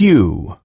Q.